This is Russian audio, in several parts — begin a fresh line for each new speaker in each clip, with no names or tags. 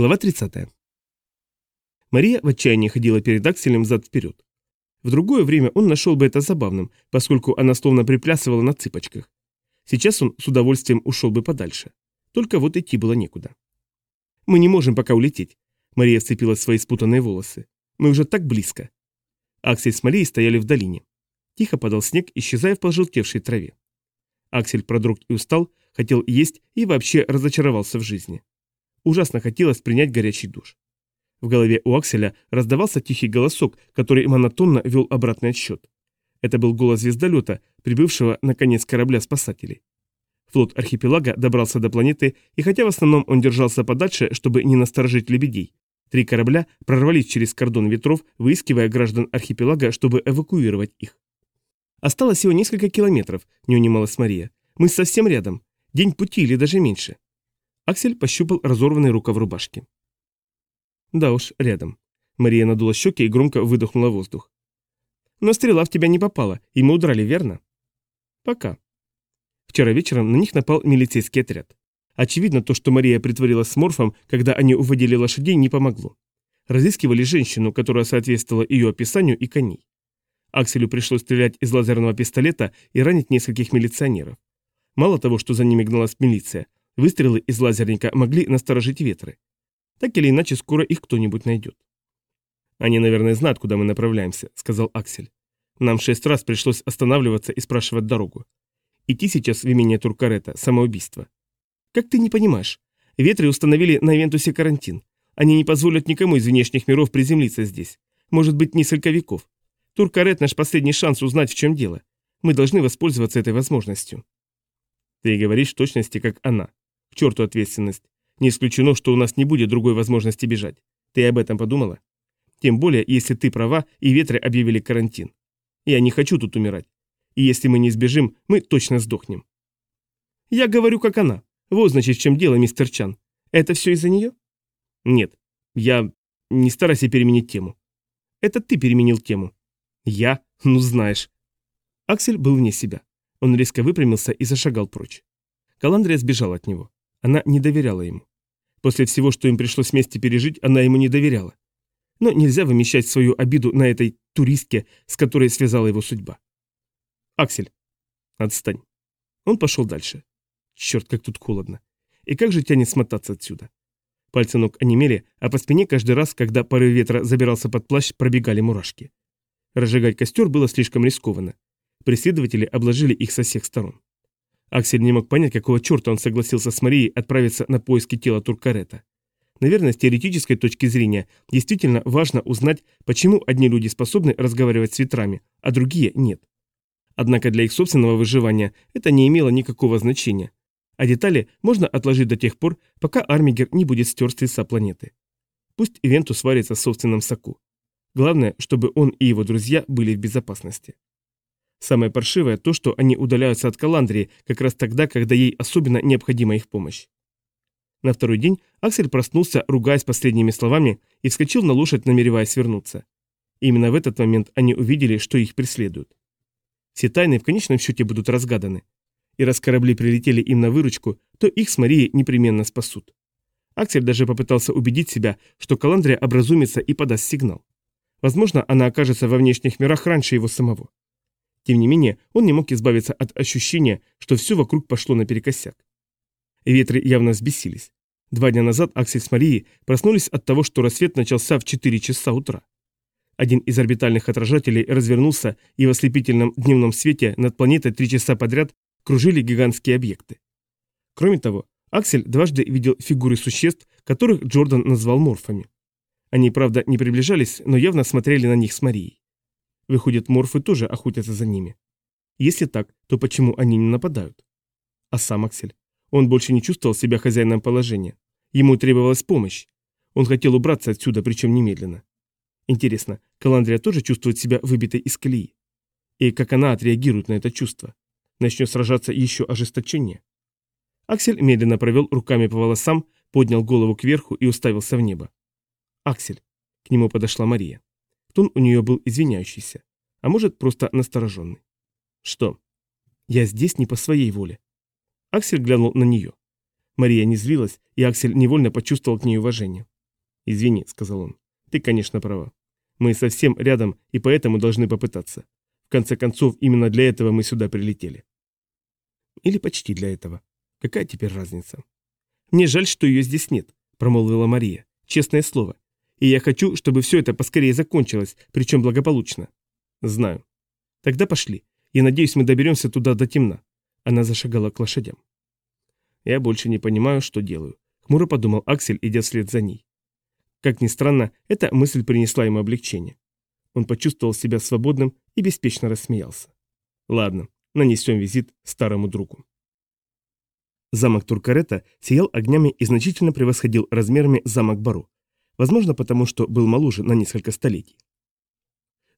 Глава 30. Мария в отчаянии ходила перед Акселем зад-вперед. В другое время он нашел бы это забавным, поскольку она словно приплясывала на цыпочках. Сейчас он с удовольствием ушел бы подальше. Только вот идти было некуда. «Мы не можем пока улететь», — Мария вцепила свои спутанные волосы. «Мы уже так близко». Аксель с Марией стояли в долине. Тихо падал снег, исчезая в пожелтевшей траве. Аксель продрог и устал, хотел есть и вообще разочаровался в жизни. Ужасно хотелось принять горячий душ. В голове у Акселя раздавался тихий голосок, который монотонно вел обратный отсчет. Это был голос звездолета, прибывшего на конец корабля спасателей. Флот архипелага добрался до планеты, и хотя в основном он держался подальше, чтобы не насторожить лебедей, три корабля прорвались через кордон ветров, выискивая граждан архипелага, чтобы эвакуировать их. Осталось всего несколько километров, не унималась Мария. Мы совсем рядом. День пути или даже меньше. Аксель пощупал разорванный рукав рубашки. Да уж, рядом. Мария надула щеки и громко выдохнула воздух. Но стрела в тебя не попала, и мы удрали, верно? Пока. Вчера вечером на них напал милицейский отряд. Очевидно, то, что Мария притворилась с Морфом, когда они уводили лошадей, не помогло. Разыскивали женщину, которая соответствовала ее описанию, и коней. Акселю пришлось стрелять из лазерного пистолета и ранить нескольких милиционеров. Мало того, что за ними гналась милиция, Выстрелы из лазерника могли насторожить ветры. Так или иначе, скоро их кто-нибудь найдет. «Они, наверное, знают, куда мы направляемся», — сказал Аксель. «Нам шесть раз пришлось останавливаться и спрашивать дорогу. Идти сейчас в имение Туркарета — самоубийство». «Как ты не понимаешь? Ветры установили на Вентусе карантин. Они не позволят никому из внешних миров приземлиться здесь. Может быть, несколько веков. Туркарет — наш последний шанс узнать, в чем дело. Мы должны воспользоваться этой возможностью». «Ты говоришь в точности, как она. К черту ответственность. Не исключено, что у нас не будет другой возможности бежать. Ты об этом подумала? Тем более, если ты права, и ветры объявили карантин. Я не хочу тут умирать. И если мы не сбежим, мы точно сдохнем. Я говорю, как она. Вот, значит, в чем дело, мистер Чан. Это все из-за нее? Нет. Я... Не старайся переменить тему. Это ты переменил тему. Я? Ну знаешь. Аксель был вне себя. Он резко выпрямился и зашагал прочь. Каландрия сбежал от него. Она не доверяла ему. После всего, что им пришлось вместе пережить, она ему не доверяла. Но нельзя вымещать свою обиду на этой туристке, с которой связала его судьба. «Аксель, отстань». Он пошел дальше. Черт, как тут холодно. И как же тянет смотаться отсюда? Пальцы ног онемели, а по спине каждый раз, когда порыв ветра забирался под плащ, пробегали мурашки. Разжигать костер было слишком рискованно. Преследователи обложили их со всех сторон. Аксель не мог понять, какого черта он согласился с Марией отправиться на поиски тела Туркарета. Наверное, с теоретической точки зрения действительно важно узнать, почему одни люди способны разговаривать с ветрами, а другие нет. Однако для их собственного выживания это не имело никакого значения. А детали можно отложить до тех пор, пока Армигер не будет стер с лица планеты. Пусть Ивентус варится в собственном соку. Главное, чтобы он и его друзья были в безопасности. Самое паршивое то, что они удаляются от Каландрии как раз тогда, когда ей особенно необходима их помощь. На второй день Аксель проснулся, ругаясь последними словами, и вскочил на лошадь, намереваясь вернуться. именно в этот момент они увидели, что их преследуют. Все тайны в конечном счете будут разгаданы. И раз корабли прилетели им на выручку, то их с Марией непременно спасут. Аксель даже попытался убедить себя, что Каландрия образумится и подаст сигнал. Возможно, она окажется во внешних мирах раньше его самого. Тем не менее, он не мог избавиться от ощущения, что все вокруг пошло наперекосяк. Ветры явно взбесились. Два дня назад Аксель с Марией проснулись от того, что рассвет начался в 4 часа утра. Один из орбитальных отражателей развернулся, и в ослепительном дневном свете над планетой три часа подряд кружили гигантские объекты. Кроме того, Аксель дважды видел фигуры существ, которых Джордан назвал морфами. Они, правда, не приближались, но явно смотрели на них с Марией. Выходит, морфы тоже охотятся за ними. Если так, то почему они не нападают? А сам Аксель? Он больше не чувствовал себя хозяином положения. Ему требовалась помощь. Он хотел убраться отсюда, причем немедленно. Интересно, Каландрия тоже чувствует себя выбитой из колеи? И как она отреагирует на это чувство? Начнет сражаться еще ожесточеннее? Аксель медленно провел руками по волосам, поднял голову кверху и уставился в небо. «Аксель!» К нему подошла Мария. Тон у нее был извиняющийся, а может просто настороженный. «Что?» «Я здесь не по своей воле». Аксель глянул на нее. Мария не злилась, и Аксель невольно почувствовал к ней уважение. «Извини», — сказал он. «Ты, конечно, права. Мы совсем рядом и поэтому должны попытаться. В конце концов, именно для этого мы сюда прилетели». «Или почти для этого. Какая теперь разница?» «Мне жаль, что ее здесь нет», — промолвила Мария. «Честное слово. И я хочу, чтобы все это поскорее закончилось, причем благополучно». «Знаю». «Тогда пошли. Я надеюсь, мы доберемся туда до темна». Она зашагала к лошадям. «Я больше не понимаю, что делаю», — хмуро подумал Аксель, идя вслед за ней. Как ни странно, эта мысль принесла ему облегчение. Он почувствовал себя свободным и беспечно рассмеялся. «Ладно, нанесем визит старому другу». Замок Туркарета сиял огнями и значительно превосходил размерами замок Бару. Возможно, потому что был моложе на несколько столетий.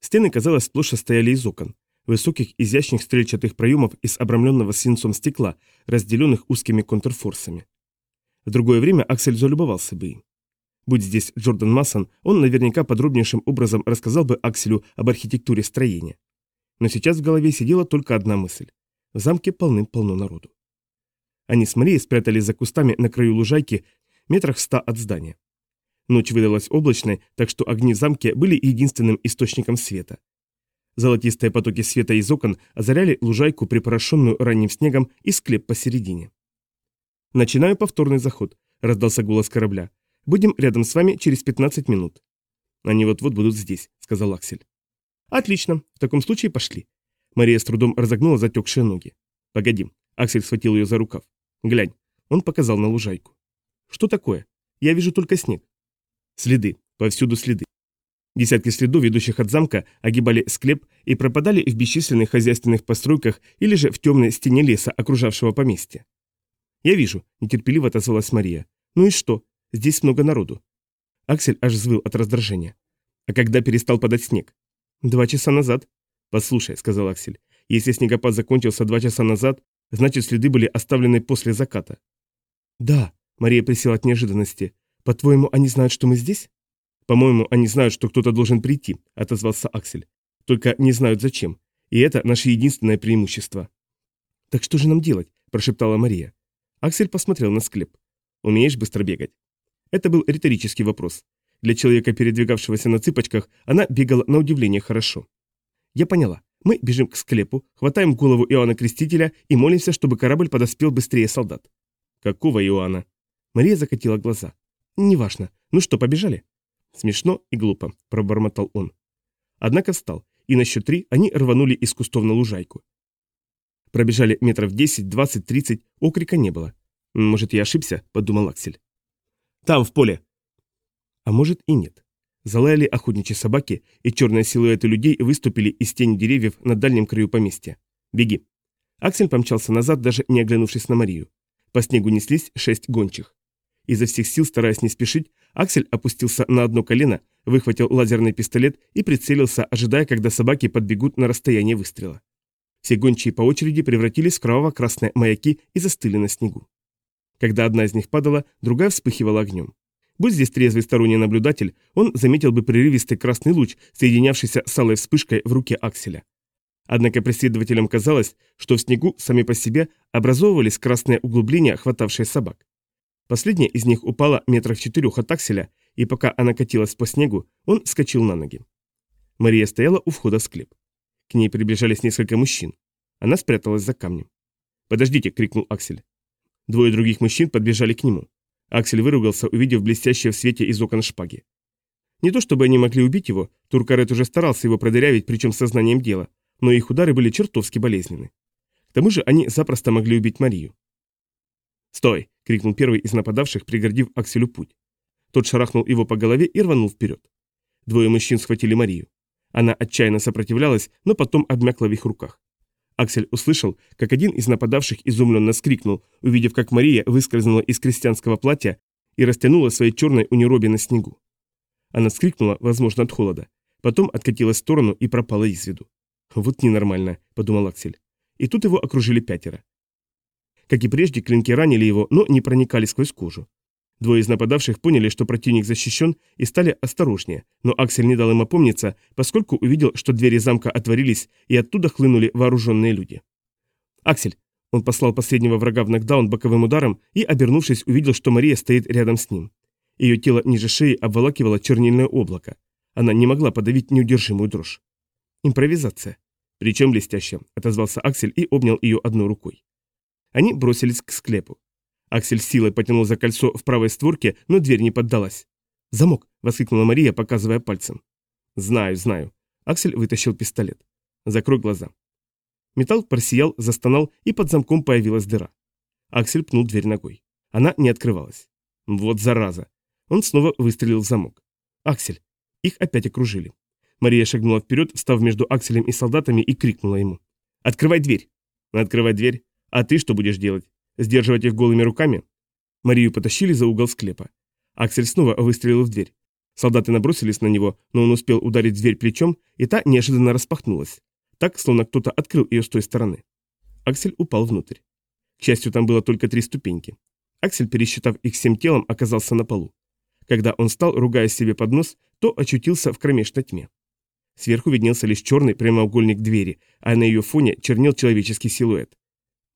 Стены, казалось, сплошь состояли из окон, высоких изящных стрельчатых проемов из обрамленного свинцом стекла, разделенных узкими контрфорсами. В другое время Аксель залюбовался бы им. Будь здесь Джордан Массон, он наверняка подробнейшим образом рассказал бы Акселю об архитектуре строения. Но сейчас в голове сидела только одна мысль. В замке полным-полно народу. Они с Марией спрятались за кустами на краю лужайки, метрах ста от здания. Ночь выдалась облачной, так что огни в замке были единственным источником света. Золотистые потоки света из окон озаряли лужайку, припорошенную ранним снегом, и склеп посередине. «Начинаю повторный заход», — раздался голос корабля. «Будем рядом с вами через 15 минут». «Они вот-вот будут здесь», — сказал Аксель. «Отлично, в таком случае пошли». Мария с трудом разогнула затекшие ноги. «Погоди», — Аксель схватил ее за рукав. «Глянь». Он показал на лужайку. «Что такое? Я вижу только снег». «Следы. Повсюду следы. Десятки следов, ведущих от замка, огибали склеп и пропадали в бесчисленных хозяйственных постройках или же в темной стене леса, окружавшего поместье. «Я вижу», – нетерпеливо отозвалась Мария. «Ну и что? Здесь много народу». Аксель аж взвыл от раздражения. «А когда перестал падать снег?» «Два часа назад». «Послушай», – сказал Аксель, – «если снегопад закончился два часа назад, значит следы были оставлены после заката». «Да», – Мария присела от неожиданности. «По-твоему, они знают, что мы здесь?» «По-моему, они знают, что кто-то должен прийти», — отозвался Аксель. «Только не знают зачем. И это наше единственное преимущество». «Так что же нам делать?» – прошептала Мария. Аксель посмотрел на склеп. «Умеешь быстро бегать?» Это был риторический вопрос. Для человека, передвигавшегося на цыпочках, она бегала на удивление хорошо. «Я поняла. Мы бежим к склепу, хватаем голову Иоанна Крестителя и молимся, чтобы корабль подоспел быстрее солдат». «Какого Иоанна?» Мария закатила глаза. «Неважно. Ну что, побежали?» Смешно и глупо, пробормотал он. Однако встал, и на счет три они рванули из кустов на лужайку. Пробежали метров 10, 20, 30, окрика не было. «Может, я ошибся?» – подумал Аксель. «Там, в поле!» А может и нет. Залаяли охотничьи собаки, и черные силуэты людей выступили из тени деревьев на дальнем краю поместья. «Беги!» Аксель помчался назад, даже не оглянувшись на Марию. По снегу неслись шесть гончих. Изо всех сил, стараясь не спешить, Аксель опустился на одно колено, выхватил лазерный пистолет и прицелился, ожидая, когда собаки подбегут на расстояние выстрела. Все гончие по очереди превратились в кроваво-красные маяки и застыли на снегу. Когда одна из них падала, другая вспыхивала огнем. Будь здесь трезвый сторонний наблюдатель, он заметил бы прерывистый красный луч, соединявшийся с алой вспышкой в руке Акселя. Однако преследователям казалось, что в снегу сами по себе образовывались красные углубления, хватавшие собак. Последняя из них упала метров четырех от акселя, и пока она катилась по снегу, он вскочил на ноги. Мария стояла у входа в склеп. К ней приближались несколько мужчин. Она спряталась за камнем. «Подождите!» — крикнул Аксель. Двое других мужчин подбежали к нему. Аксель выругался, увидев блестящее в свете из окон шпаги. Не то чтобы они могли убить его, Туркарет уже старался его продырявить, причем сознанием дела, но их удары были чертовски болезненны. К тому же они запросто могли убить Марию. «Стой!» — крикнул первый из нападавших, пригордив Акселю путь. Тот шарахнул его по голове и рванул вперед. Двое мужчин схватили Марию. Она отчаянно сопротивлялась, но потом обмякла в их руках. Аксель услышал, как один из нападавших изумленно скрикнул, увидев, как Мария выскользнула из крестьянского платья и растянула своей черной униробе на снегу. Она скрикнула, возможно, от холода. Потом откатилась в сторону и пропала из виду. «Вот ненормально», — подумал Аксель. И тут его окружили пятеро. Как и прежде, клинки ранили его, но не проникали сквозь кожу. Двое из нападавших поняли, что противник защищен, и стали осторожнее, но Аксель не дал им опомниться, поскольку увидел, что двери замка отворились, и оттуда хлынули вооруженные люди. «Аксель!» Он послал последнего врага в нокдаун боковым ударом и, обернувшись, увидел, что Мария стоит рядом с ним. Ее тело ниже шеи обволакивало чернильное облако. Она не могла подавить неудержимую дрожь. Импровизация. Причем блестяще, отозвался Аксель и обнял ее одной рукой. Они бросились к склепу. Аксель силой потянул за кольцо в правой створке, но дверь не поддалась. «Замок!» — воскликнула Мария, показывая пальцем. «Знаю, знаю». Аксель вытащил пистолет. «Закрой глаза». Металл просиял, застонал, и под замком появилась дыра. Аксель пнул дверь ногой. Она не открывалась. Вот зараза. Он снова выстрелил в замок. «Аксель!» Их опять окружили. Мария шагнула вперед, став между Акселем и солдатами, и крикнула ему. «Открывай дверь!» «Открывай дверь? А ты что будешь делать? Сдерживать их голыми руками?» Марию потащили за угол склепа. Аксель снова выстрелил в дверь. Солдаты набросились на него, но он успел ударить дверь плечом, и та неожиданно распахнулась. Так, словно кто-то открыл ее с той стороны. Аксель упал внутрь. К счастью, там было только три ступеньки. Аксель, пересчитав их всем телом, оказался на полу. Когда он стал, ругая себе под нос, то очутился в кромешной тьме. Сверху виднелся лишь черный прямоугольник двери, а на ее фоне чернел человеческий силуэт.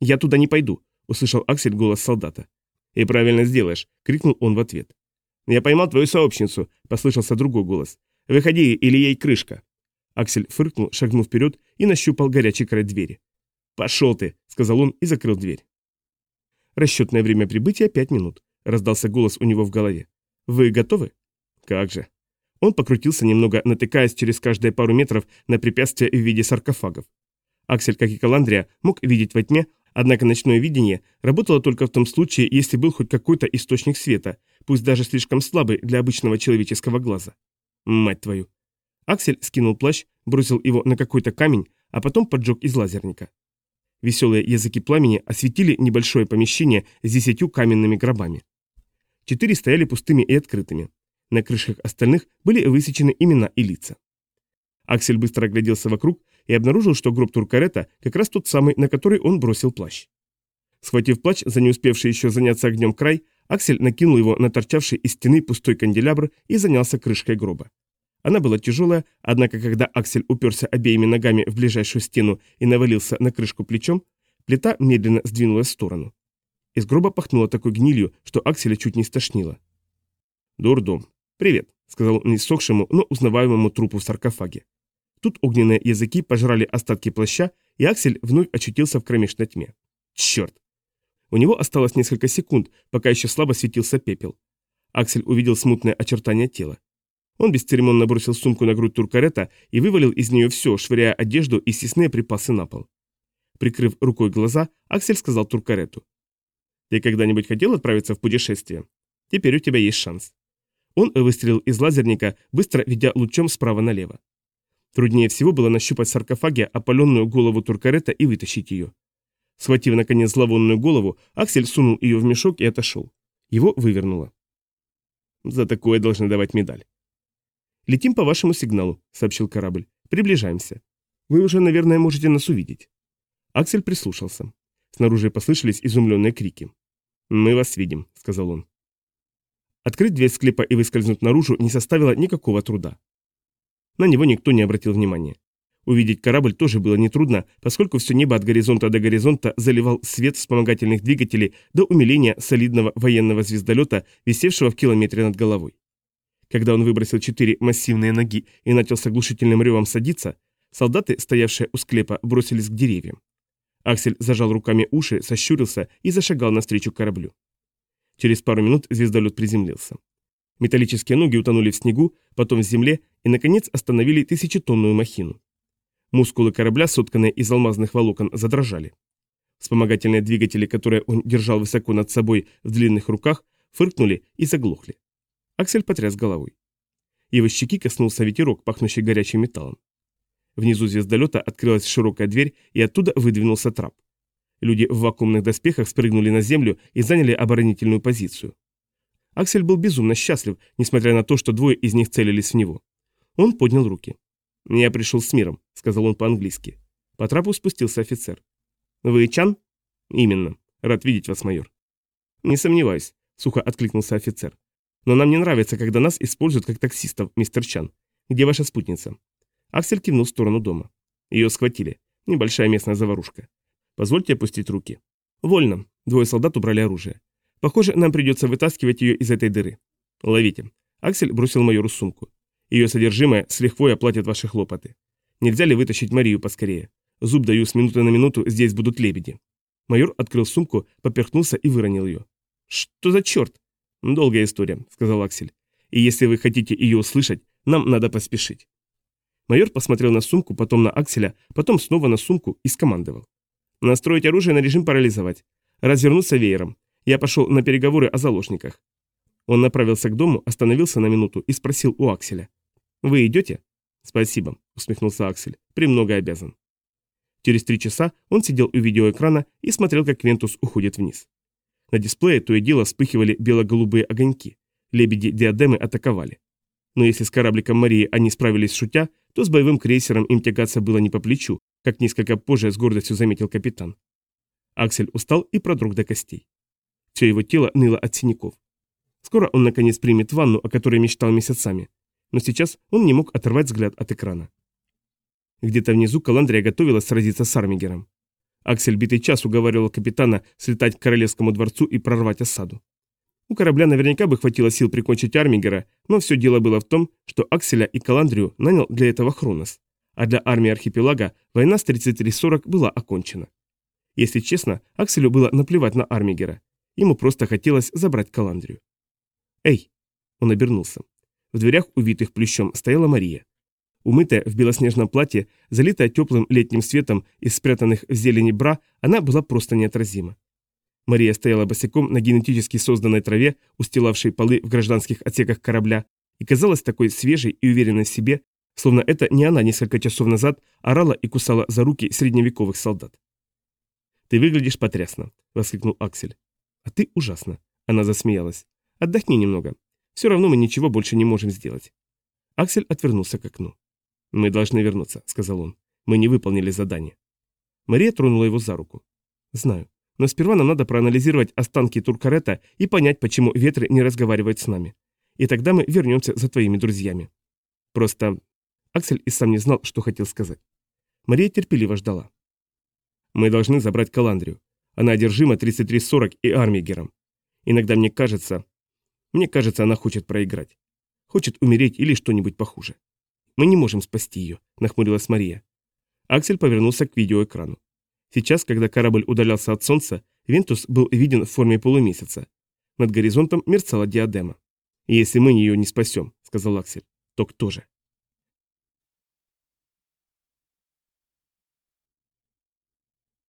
«Я туда не пойду», — услышал Аксель голос солдата. «И правильно сделаешь», — крикнул он в ответ. «Я поймал твою сообщницу», — послышался другой голос. «Выходи, или ей крышка». Аксель фыркнул, шагнул вперед и нащупал горячий край двери. «Пошел ты», — сказал он и закрыл дверь. Расчетное время прибытия — пять минут. Раздался голос у него в голове. «Вы готовы?» «Как же». Он покрутился немного, натыкаясь через каждые пару метров на препятствия в виде саркофагов. Аксель, как и Каландрия, мог видеть во тьме, однако ночное видение работало только в том случае, если был хоть какой-то источник света, пусть даже слишком слабый для обычного человеческого глаза. Мать твою. Аксель скинул плащ, бросил его на какой-то камень, а потом поджег из лазерника. Веселые языки пламени осветили небольшое помещение с десятью каменными гробами. Четыре стояли пустыми и открытыми. На крышах остальных были высечены имена и лица. Аксель быстро огляделся вокруг и обнаружил, что гроб Туркарета как раз тот самый, на который он бросил плащ. Схватив плащ за не успевший еще заняться огнем край, Аксель накинул его на торчавший из стены пустой канделябр и занялся крышкой гроба. Она была тяжелая, однако когда Аксель уперся обеими ногами в ближайшую стену и навалился на крышку плечом, плита медленно сдвинулась в сторону. Из гроба пахнуло такой гнилью, что Акселя чуть не стошнило. «Дурдом. Привет», — сказал он иссохшему, но узнаваемому трупу в саркофаге. Тут огненные языки пожрали остатки плаща, и Аксель вновь очутился в кромешной тьме. Черт! У него осталось несколько секунд, пока еще слабо светился пепел. Аксель увидел смутное очертание тела. Он бесцеремонно бросил сумку на грудь туркарета и вывалил из нее все, швыряя одежду и съестные припасы на пол. Прикрыв рукой глаза, Аксель сказал туркарету. «Ты когда-нибудь хотел отправиться в путешествие? Теперь у тебя есть шанс». Он выстрелил из лазерника, быстро ведя лучом справа налево. Труднее всего было нащупать в саркофаге опаленную голову туркарета и вытащить ее. Схватив, наконец, зловонную голову, Аксель сунул ее в мешок и отошел. Его вывернуло. За такое должны давать медаль. «Летим по вашему сигналу», — сообщил корабль. «Приближаемся. Вы уже, наверное, можете нас увидеть». Аксель прислушался. Снаружи послышались изумленные крики. «Мы вас видим», — сказал он. Открыть дверь склепа и выскользнуть наружу не составило никакого труда. На него никто не обратил внимания. Увидеть корабль тоже было нетрудно, поскольку все небо от горизонта до горизонта заливал свет вспомогательных двигателей до умиления солидного военного звездолета, висевшего в километре над головой. Когда он выбросил четыре массивные ноги и начал с оглушительным ревом садиться, солдаты, стоявшие у склепа, бросились к деревьям. Аксель зажал руками уши, сощурился и зашагал навстречу кораблю. Через пару минут звездолет приземлился. Металлические ноги утонули в снегу, потом в земле и, наконец, остановили тысячетонную махину. Мускулы корабля, сотканные из алмазных волокон, задрожали. Вспомогательные двигатели, которые он держал высоко над собой в длинных руках, фыркнули и заглохли. Аксель потряс головой. Его щеки коснулся ветерок, пахнущий горячим металлом. Внизу звездолета открылась широкая дверь, и оттуда выдвинулся трап. Люди в вакуумных доспехах спрыгнули на землю и заняли оборонительную позицию. Аксель был безумно счастлив, несмотря на то, что двое из них целились в него. Он поднял руки. «Я пришел с миром», — сказал он по-английски. По трапу спустился офицер. «Вы Чан?» «Именно. Рад видеть вас, майор». «Не сомневаюсь», — сухо откликнулся офицер. «Но нам не нравится, когда нас используют как таксистов, мистер Чан. Где ваша спутница?» Аксель кивнул в сторону дома. Ее схватили. Небольшая местная заварушка. Позвольте опустить руки. Вольно. Двое солдат убрали оружие. Похоже, нам придется вытаскивать ее из этой дыры. Ловите. Аксель бросил майору сумку. Ее содержимое с лихвой оплатит ваши хлопоты. Нельзя ли вытащить Марию поскорее? Зуб даю с минуты на минуту, здесь будут лебеди. Майор открыл сумку, поперхнулся и выронил ее. Что за черт? Долгая история, сказал Аксель. И если вы хотите ее услышать, нам надо поспешить. Майор посмотрел на сумку, потом на Акселя, потом снова на сумку и скомандовал. Настроить оружие на режим парализовать. Развернуться веером. Я пошел на переговоры о заложниках. Он направился к дому, остановился на минуту и спросил у Акселя. «Вы идете?» «Спасибо», — усмехнулся Аксель. «Премного обязан». Через три часа он сидел у видеоэкрана и смотрел, как Вентус уходит вниз. На дисплее то и дело вспыхивали бело-голубые огоньки. Лебеди-диадемы атаковали. Но если с корабликом Марии они справились шутя, то с боевым крейсером им тягаться было не по плечу, как несколько позже с гордостью заметил капитан. Аксель устал и продрог до костей. Все его тело ныло от синяков. Скоро он наконец примет ванну, о которой мечтал месяцами. Но сейчас он не мог оторвать взгляд от экрана. Где-то внизу Каландрия готовилась сразиться с Армигером. Аксель битый час уговаривал капитана слетать к королевскому дворцу и прорвать осаду. У корабля наверняка бы хватило сил прикончить Армигера, но все дело было в том, что Акселя и Каландрию нанял для этого Хронос, а для армии архипелага война с 3340 была окончена. Если честно, Акселю было наплевать на Армигера. Ему просто хотелось забрать Каландрию. «Эй!» Он обернулся. В дверях, увитых плющом, стояла Мария. Умытая в белоснежном платье, залитая теплым летним светом из спрятанных в зелени бра, она была просто неотразима. Мария стояла босиком на генетически созданной траве, устилавшей полы в гражданских отсеках корабля, и казалась такой свежей и уверенной в себе, словно это не она несколько часов назад орала и кусала за руки средневековых солдат. «Ты выглядишь потрясно», — воскликнул Аксель. «А ты ужасно», — она засмеялась. «Отдохни немного. Все равно мы ничего больше не можем сделать». Аксель отвернулся к окну. «Мы должны вернуться», — сказал он. «Мы не выполнили задание». Мария тронула его за руку. «Знаю. Но сперва нам надо проанализировать останки Туркарета и понять, почему ветры не разговаривают с нами. И тогда мы вернемся за твоими друзьями. Просто... Аксель и сам не знал, что хотел сказать. Мария терпеливо ждала. Мы должны забрать Каландрию. Она одержима 3340 и Армигером. Иногда мне кажется... Мне кажется, она хочет проиграть. Хочет умереть или что-нибудь похуже. Мы не можем спасти ее, нахмурилась Мария. Аксель повернулся к видеоэкрану. Сейчас, когда корабль удалялся от Солнца, Вентус был виден в форме полумесяца. Над горизонтом мерцала диадема. «Если мы ее не спасем», — сказал Аксель, — «то кто же?»